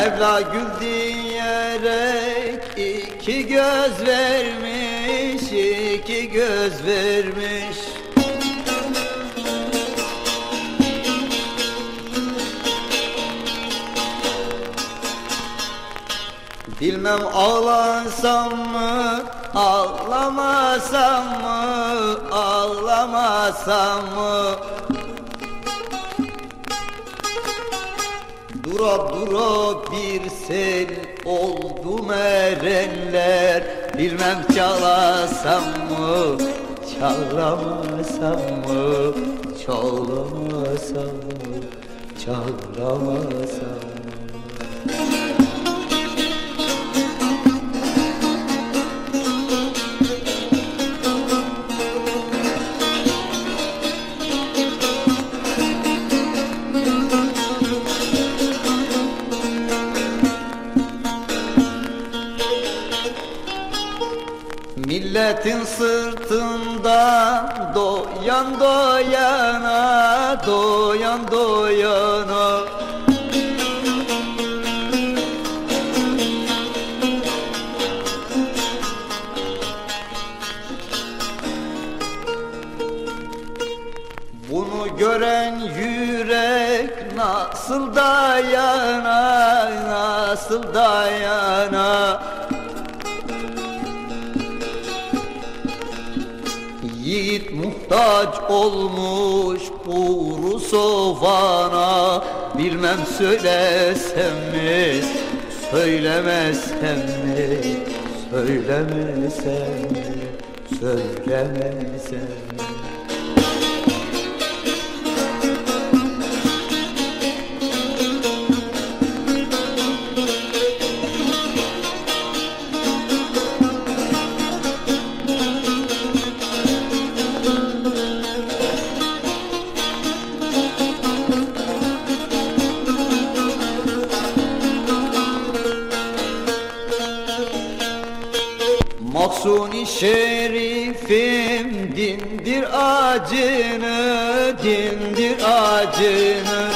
Mevla gül diyerek iki göz vermiş, iki göz vermiş. Bilmem ağlasam mı, ağlamasam mı, ağlamasam mı? Dura dura bir sel oldu erenler Bilmem çalasam mı, çalamasam mı Çalamasam mı, çalamasam mı Milletin sırtında doyan doyana, doyan doyana. Bunu gören yürek nasıl dayana, nasıl dayana muhtaç olmuş kuru sofana Bilmem söylesem mi, söylemesem mi Söylemesem mi, söylemesem mi Maksuni şerifim dindir acını, dindir acını.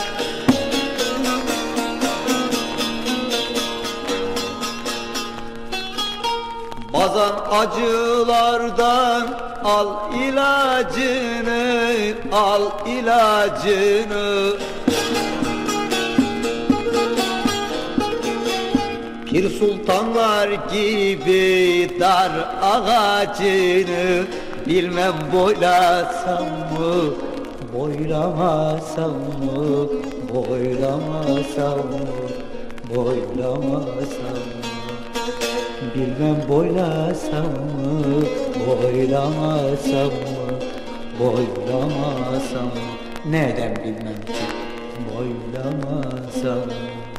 Bazan acılardan al ilacını, al ilacını Pir sultanlar gibi dar ağacını Bilmem boylasam mı, boylamasam mı Boylamasam mı, boylamasam mı? Bilmem boylasam mı, boylamasam mı Boylamasam mı, neden bilmem ki Boylamasam mı